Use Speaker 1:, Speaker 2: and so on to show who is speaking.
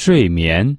Speaker 1: 睡眠。